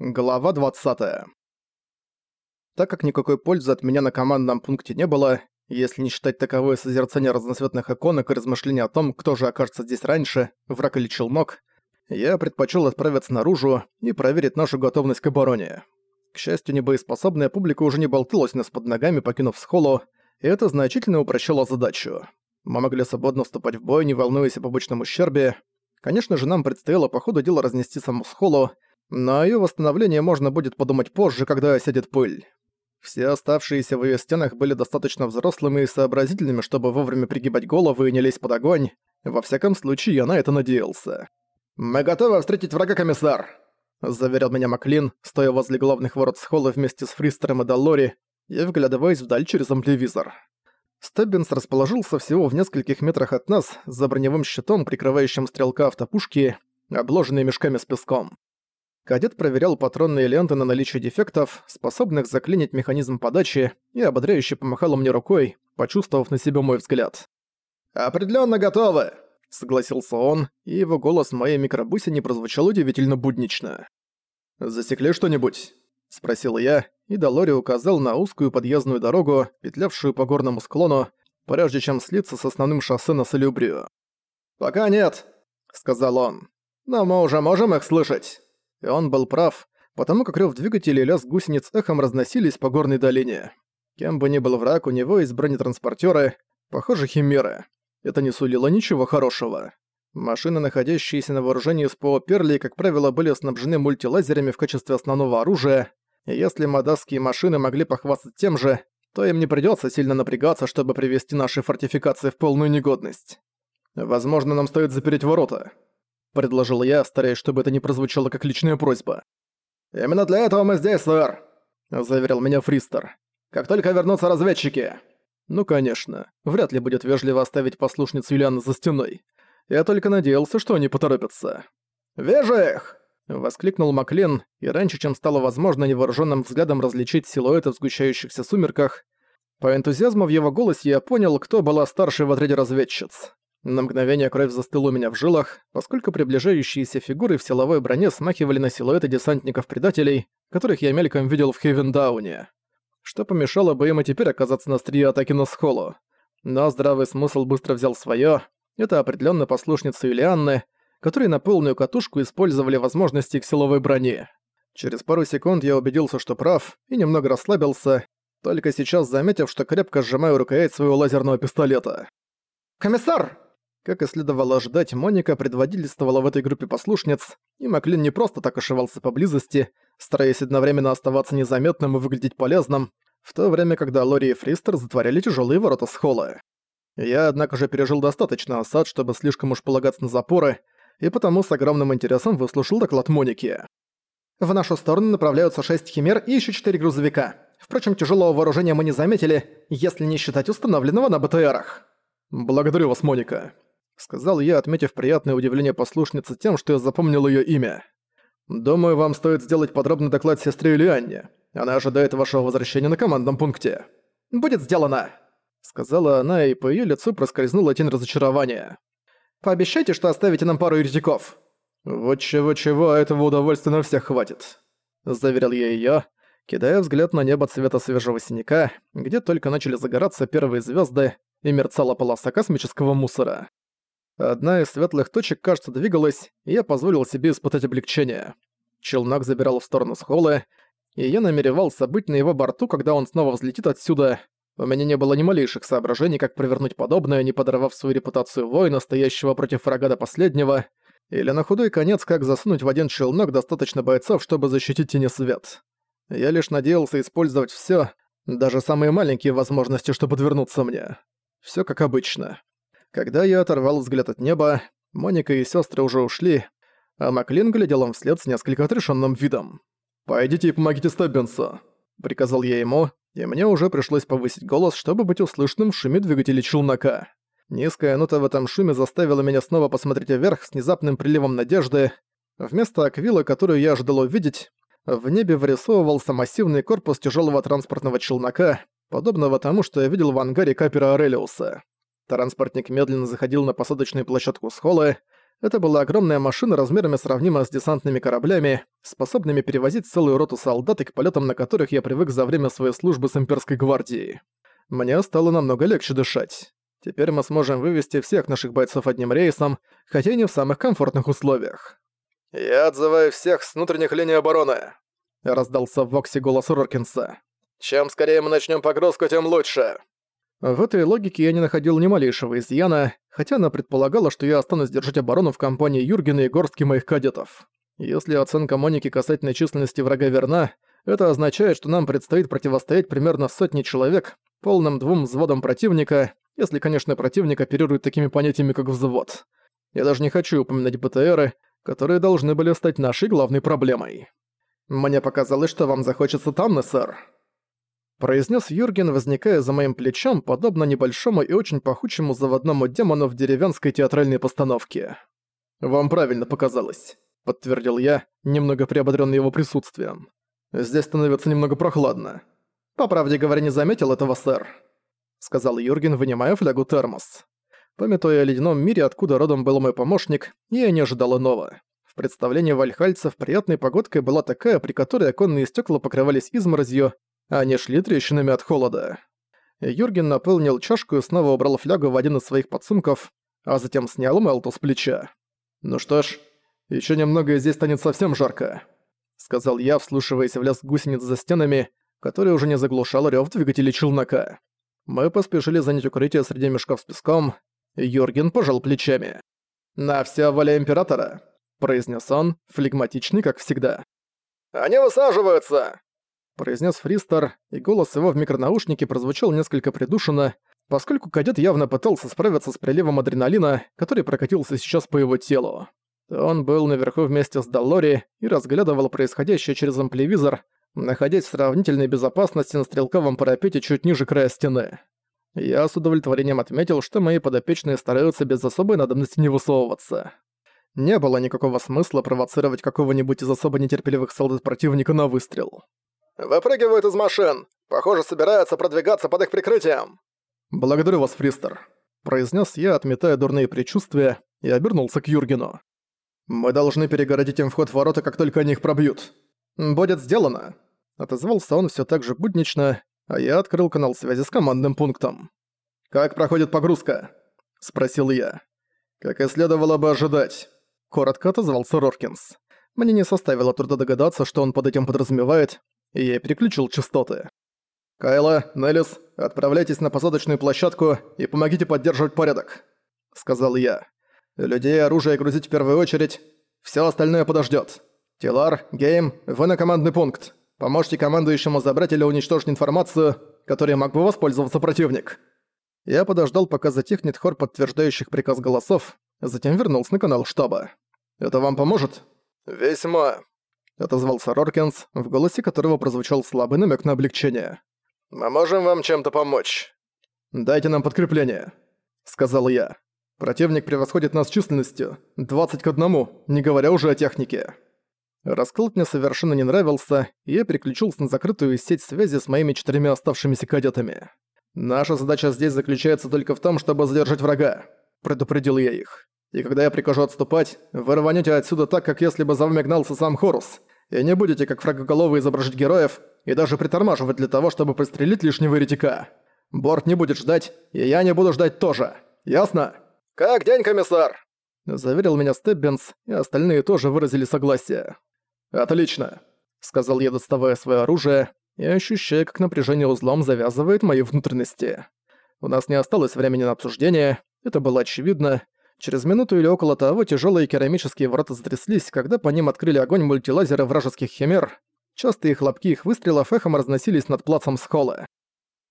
Глава 20. Так как никакой пользы от меня на командном пункте не было, если не считать таковое созерцание разноцветных иконок и размышления о том, кто же окажется здесь раньше, враг или челнок, я предпочел отправиться наружу и проверить нашу готовность к обороне. К счастью, небоеспособная публика уже не болталась нас под ногами, покинув схолу, и это значительно упрощало задачу. Мы могли свободно вступать в бой, не волнуясь о побочном ущербе. Конечно же, нам предстояло по ходу дела разнести саму схолу, но о её восстановлении можно будет подумать позже, когда осядет пыль. Все оставшиеся в её стенах были достаточно взрослыми и сообразительными, чтобы вовремя пригибать головы и не лезть под огонь. Во всяком случае, я на это надеялся. «Мы готовы встретить врага, комиссар!» Заверил меня Маклин, стоя возле главных ворот схолы вместе с Фристером и Даллори и вглядываясь вдаль через ампливизор. Стеббинс расположился всего в нескольких метрах от нас, за броневым щитом, прикрывающим стрелка автопушки, обложенный мешками с песком. Кадет проверял патронные ленты на наличие дефектов, способных заклинить механизм подачи, и ободряюще помахал мне рукой, почувствовав на себе мой взгляд. «Определённо готовы!» — согласился он, и его голос в моей микробусе прозвучал удивительно буднично. «Засекли что-нибудь?» — спросил я, и Долори указал на узкую подъездную дорогу, петлявшую по горному склону, прежде чем слиться с основным шоссе на Солюбрию. «Пока нет», — сказал он. «Но мы уже можем их слышать». И он был прав, потому как рёв двигателей и лязг гусениц эхом разносились по горной долине. Кем бы ни был враг, у него есть бронетранспортеры, похоже, химеры. Это не сулило ничего хорошего. Машины, находящиеся на вооружении с ПО «Перли», как правило, были снабжены мультилазерами в качестве основного оружия, и если модасские машины могли похвастаться тем же, то им не придётся сильно напрягаться, чтобы привести наши фортификации в полную негодность. Возможно, нам стоит запереть ворота предложил я, стараясь, чтобы это не прозвучало как личная просьба. «Именно для этого мы здесь, сэр», — заверил меня Фристер. «Как только вернутся разведчики». Ну, конечно, вряд ли будет вежливо оставить послушницу Юлианы за стеной. Я только надеялся, что они поторопятся. «Вижу их!» — воскликнул Маклен, и раньше, чем стало возможно невооруженным взглядом различить силуэты в сгущающихся сумерках, по энтузиазму в его голосе я понял, кто была старшей в отряде разведчиц. На мгновение кровь застыла у меня в жилах, поскольку приближающиеся фигуры в силовой броне смахивали на силуэты десантников-предателей, которых я мельком видел в Хевендауне. Что помешало бы им и теперь оказаться на острие атаки на схолу. Но здравый смысл быстро взял своё. Это определённо послушницы Юлианны, которые на полную катушку использовали возможности их силовой брони. Через пару секунд я убедился, что прав, и немного расслабился, только сейчас заметив, что крепко сжимаю рукоять своего лазерного пистолета. «Комиссар!» Как и следовало ожидать, Моника предводительствовала в этой группе послушниц, и Маклин не просто так ошивался поблизости, стараясь одновременно оставаться незаметным и выглядеть полезным, в то время, когда Лори и Фристер затворяли тяжелые ворота с холла. Я, однако же, пережил достаточно осад, чтобы слишком уж полагаться на запоры, и потому с огромным интересом выслушал доклад Моники. В нашу сторону направляются шесть химер и еще четыре грузовика. Впрочем, тяжелого вооружения мы не заметили, если не считать установленного на БТРах. «Благодарю вас, Моника», — сказал я, отметив приятное удивление послушницы тем, что я запомнил её имя. «Думаю, вам стоит сделать подробный доклад сестре Ильянне. Она ожидает вашего возвращения на командном пункте». «Будет сделано!» — сказала она, и по её лицу проскользнула тень разочарования. «Пообещайте, что оставите нам пару еретиков». «Вот чего-чего, а этого удовольствия на всех хватит», — заверил я её, кидая взгляд на небо цвета свежего синяка, где только начали загораться первые звёзды, и мерцала полоса космического мусора. Одна из светлых точек, кажется, двигалась, и я позволил себе испытать облегчение. Челнок забирал в сторону схолы, и я намеревался быть на его борту, когда он снова взлетит отсюда. У меня не было ни малейших соображений, как провернуть подобное, не подорвав свою репутацию воина, стоящего против врага до последнего, или на худой конец, как засунуть в один челнок достаточно бойцов, чтобы защитить тени свет. Я лишь надеялся использовать всё, даже самые маленькие возможности, чтобы подвернуться мне. Всё как обычно. Когда я оторвал взгляд от неба, Моника и сестры уже ушли, а Маклин глядел им вслед с несколько отрешенным видом. «Пойдите и помогите Стеббинсу», — приказал я ему, и мне уже пришлось повысить голос, чтобы быть услышанным в шуме двигателя челнока. Низкая нота в этом шуме заставила меня снова посмотреть вверх с внезапным приливом надежды. Вместо аквила, которую я ожидал увидеть, в небе вырисовывался массивный корпус тяжелого транспортного челнока, подобного тому, что я видел в ангаре капера Арелиуса. Транспортник медленно заходил на посадочную площадку с холла, Это была огромная машина размерами сравнима с десантными кораблями, способными перевозить целую роту солдат и к полетам на которых я привык за время своей службы с имперской гвардией. Мне стало намного легче дышать. Теперь мы сможем вывести всех наших бойцов одним рейсом, хотя и не в самых комфортных условиях. «Я отзываю всех с внутренних линий обороны», — раздался в Воксе голос Роркинса. «Чем скорее мы начнем погрузку, тем лучше». В этой логике я не находил ни малейшего изъяна, хотя она предполагала, что я останусь держать оборону в компании Юргена и горстки моих кадетов. Если оценка Моники касательно численности врага верна, это означает, что нам предстоит противостоять примерно сотне человек, полным двум взводам противника, если, конечно, противник оперирует такими понятиями, как взвод. Я даже не хочу упоминать БТРы, которые должны были стать нашей главной проблемой. Мне показалось, что вам захочется Танны, сэр произнес Юрген, возникая за моим плечом, подобно небольшому и очень пахучему заводному демону в деревенской театральной постановке. «Вам правильно показалось», — подтвердил я, немного приободрённый его присутствием. «Здесь становится немного прохладно». «По правде говоря, не заметил этого, сэр», — сказал Юрген, вынимая флягу термос. Памятуя о ледяном мире, откуда родом был мой помощник, я не ожидал иного. В представлении вальхальцев приятной погодкой была такая, при которой оконные стекла покрывались изморозью, они шли трещинами от холода. Юрген наполнил чашку и снова убрал флягу в один из своих подсумков, а затем снял Мелту с плеча. «Ну что ж, еще немного и здесь станет совсем жарко», — сказал я, вслушиваясь в лязг гусениц за стенами, который уже не заглушал рёв двигателей челнока. Мы поспешили занять укрытие среди мешков с песком, Юрген пожал плечами. «На вся воля Императора», — произнес он, флегматичный, как всегда. «Они высаживаются!» Произнес Фристер, и голос его в микронаушнике прозвучал несколько придушенно, поскольку кадет явно пытался справиться с приливом адреналина, который прокатился сейчас по его телу. Он был наверху вместе с Даллори и разглядывал происходящее через ампливизор, находясь в сравнительной безопасности на стрелковом парапете чуть ниже края стены. Я с удовлетворением отметил, что мои подопечные стараются без особой надобности не высовываться. Не было никакого смысла провоцировать какого-нибудь из особо нетерпеливых солдат противника на выстрел. «Выпрыгивают из машин! Похоже, собираются продвигаться под их прикрытием!» «Благодарю вас, Фристер», — произнес я, отметая дурные предчувствия, и обернулся к Юргену. «Мы должны перегородить им вход в ворота, как только они их пробьют». «Будет сделано», — отозвался он все так же буднично, а я открыл канал связи с командным пунктом. «Как проходит погрузка?» — спросил я. «Как и следовало бы ожидать», — коротко отозвался Роркинс. Мне не составило труда догадаться, что он под этим подразумевает, и переключил частоты. «Кайла, Неллис, отправляйтесь на посадочную площадку и помогите поддерживать порядок», — сказал я. «Людей оружие грузить в первую очередь. Все остальное подождет. Тилар, Гейм, вы на командный пункт. Поможете командующему забрать или уничтожить информацию, которой мог бы воспользоваться противник». Я подождал, пока затихнет хор подтверждающих приказ голосов, затем вернулся на канал штаба. «Это вам поможет?» «Весьма», — отозвался Роркинс, в голосе которого прозвучал слабый намек на облегчение. «Мы можем вам чем-то помочь?» «Дайте нам подкрепление», — сказал я. «Противник превосходит нас численностью. 20 к одному, не говоря уже о технике». Расклад мне совершенно не нравился, и я переключился на закрытую сеть связи с моими четырьмя оставшимися кадетами. «Наша задача здесь заключается только в том, чтобы задержать врага», — предупредил я их. И когда я прикажу отступать, вы рванете отсюда так, как если бы за вами гнался сам Хорус, и не будете как фрагоголовый изображать героев и даже притормаживать для того, чтобы пристрелить лишнего еретика. Борт не будет ждать, и я не буду ждать тоже. Ясно? «Как день, комиссар?» Заверил меня Стеббинс, и остальные тоже выразили согласие. «Отлично», — сказал я, доставая свое оружие, и ощущая, как напряжение узлом завязывает мои внутренности. У нас не осталось времени на обсуждение, это было очевидно, Через минуту или около того тяжелые керамические ворота затряслись, когда по ним открыли огонь мультилазеры вражеских химер. Частые хлопки их выстрелов эхом разносились над плацом Схолы.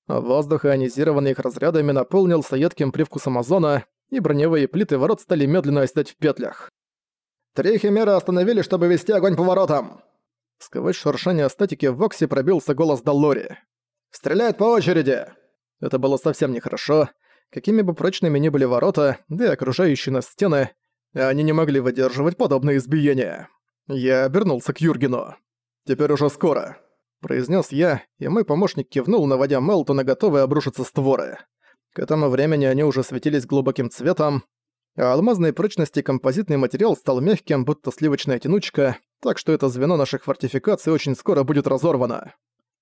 Воздух, ионизированный их разрядами, наполнился едким привкусом озона, и броневые плиты ворот стали медленно оседать в петлях. «Три химеры остановили, чтобы вести огонь по воротам!» Сквозь шуршание статики в Воксе пробился голос Даллори. «Стреляют по очереди!» Это было совсем нехорошо. Какими бы прочными ни были ворота, да и окружающие нас стены, они не могли выдерживать подобное избиение. Я обернулся к Юргену. «Теперь уже скоро», — произнес я, и мой помощник кивнул, наводя Мелтона, готовый обрушиться створы. К этому времени они уже светились глубоким цветом. а алмазной прочности композитный материал стал мягким, будто сливочная тянучка, так что это звено наших фортификаций очень скоро будет разорвано.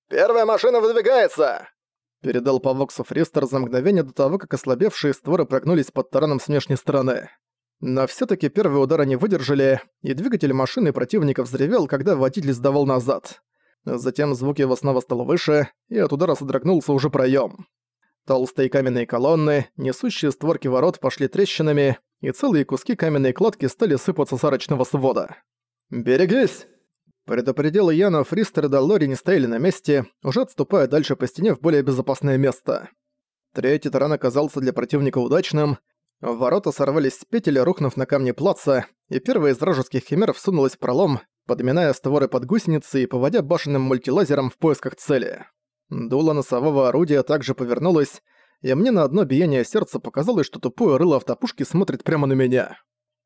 «Первая машина выдвигается!» Передал по Воксу Фристер за мгновение до того, как ослабевшие створы прогнулись под тараном с внешней стороны. Но все таки первые удары не выдержали, и двигатель машины противника взревел, когда водитель сдавал назад. Затем звук его снова стал выше, и от удара содрогнулся уже проем. Толстые каменные колонны, несущие створки ворот пошли трещинами, и целые куски каменной кладки стали сыпаться с арочного свода. «Берегись!» Предупредил я, Фристер и Даллори не стояли на месте, уже отступая дальше по стене в более безопасное место. Третий таран оказался для противника удачным. Ворота сорвались с петель, рухнув на камни плаца, и первая из вражеских химер всунулась в пролом, подминая створы под гусеницы и поводя башенным мультилазером в поисках цели. Дуло носового орудия также повернулось, и мне на одно биение сердца показалось, что тупое рыло автопушки смотрит прямо на меня.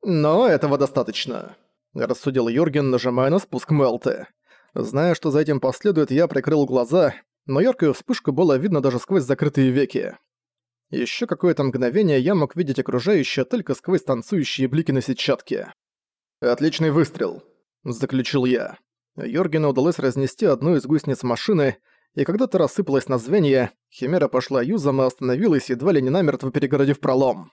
Но этого достаточно рассудил Юрген, нажимая на спуск Мелты. Зная, что за этим последует, я прикрыл глаза, но яркую вспышку было видно даже сквозь закрытые веки. Еще какое-то мгновение я мог видеть окружающее только сквозь танцующие блики на сетчатке. «Отличный выстрел», — заключил я. Йоргену удалось разнести одну из гусениц машины, и когда то рассыпалась на звенья, Химера пошла юзом и остановилась, едва ли не намертво перегородив пролом.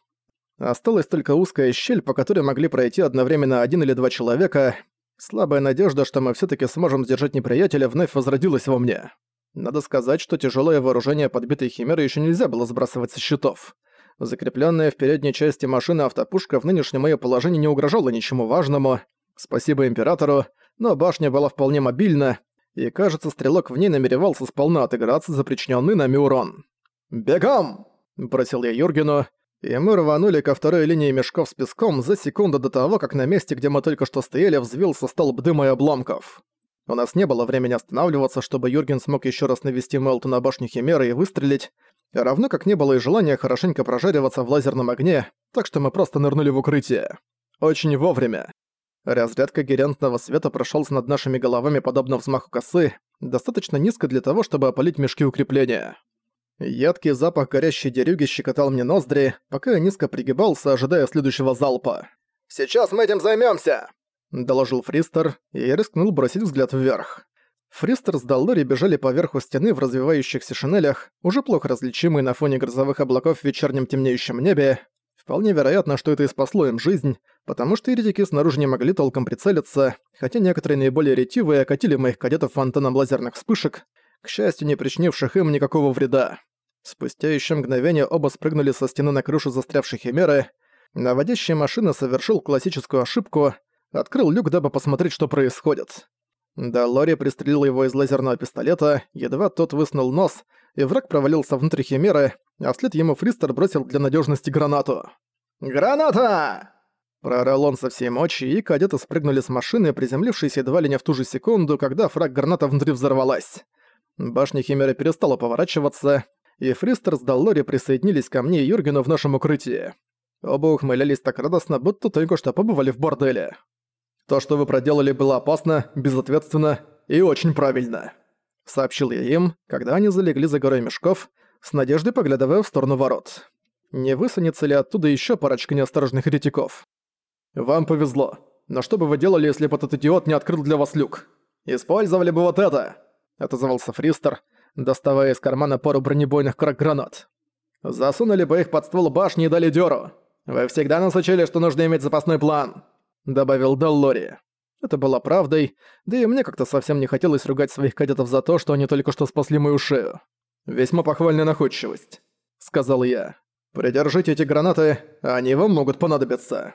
Осталась только узкая щель, по которой могли пройти одновременно один или два человека. Слабая надежда, что мы все таки сможем сдержать неприятеля, вновь возродилась во мне. Надо сказать, что тяжелое вооружение подбитой химеры еще нельзя было сбрасывать со счетов. Закрепленная в передней части машины автопушка в нынешнем моё положении не угрожала ничему важному. Спасибо Императору, но башня была вполне мобильна, и, кажется, стрелок в ней намеревался сполна отыграться за причиненный нами урон. «Бегом!» – просил я Юргену, и мы рванули ко второй линии мешков с песком за секунду до того, как на месте, где мы только что стояли, взвился столб дыма и обломков. У нас не было времени останавливаться, чтобы Юрген смог еще раз навести Мелту на башню Химеры и выстрелить, равно как не было и желания хорошенько прожариваться в лазерном огне, так что мы просто нырнули в укрытие. Очень вовремя. Разряд когерентного света прошелся над нашими головами подобно взмаху косы, достаточно низко для того, чтобы опалить мешки укрепления. Едкий запах горящей дерюги щекотал мне ноздри, пока я низко пригибался, ожидая следующего залпа. «Сейчас мы этим займёмся!» – доложил Фристер, и я рискнул бросить взгляд вверх. Фристер с Даллори бежали по верху стены в развивающихся шинелях, уже плохо различимые на фоне грозовых облаков в вечернем темнеющем небе. Вполне вероятно, что это и спасло им жизнь, потому что еретики снаружи не могли толком прицелиться, хотя некоторые наиболее ретивые окатили моих кадетов фонтаном лазерных вспышек, к счастью, не причинивших им никакого вреда. Спустя еще мгновение оба спрыгнули со стены на крышу застрявшей химеры. Наводящая машина совершил классическую ошибку, открыл люк, дабы посмотреть, что происходит. Да, Лори пристрелил его из лазерного пистолета, едва тот высунул нос, и враг провалился внутрь химеры, а вслед ему Фристер бросил для надежности гранату. «Граната!» Проорал он со всей мочи, и кадеты спрыгнули с машины, приземлившись едва ли не в ту же секунду, когда фраг граната внутри взорвалась. Башня Химеры перестала поворачиваться, и Фристер с Даллори присоединились ко мне и Юргену в нашем укрытии. Оба ухмылялись так радостно, будто только что побывали в борделе. «То, что вы проделали, было опасно, безответственно и очень правильно», — сообщил я им, когда они залегли за горой мешков, с надеждой поглядывая в сторону ворот. Не высунется ли оттуда еще парочка неосторожных ретиков? «Вам повезло. Но что бы вы делали, если бы этот идиот не открыл для вас люк? Использовали бы вот это!» — отозвался Фристер, доставая из кармана пару бронебойных крак-гранат. «Засунули бы их под ствол башни и дали дёру. Вы всегда нас учили, что нужно иметь запасной план», — добавил Даллори. Это было правдой, да и мне как-то совсем не хотелось ругать своих кадетов за то, что они только что спасли мою шею. «Весьма похвальная находчивость», — сказал я. «Придержите эти гранаты, они вам могут понадобиться».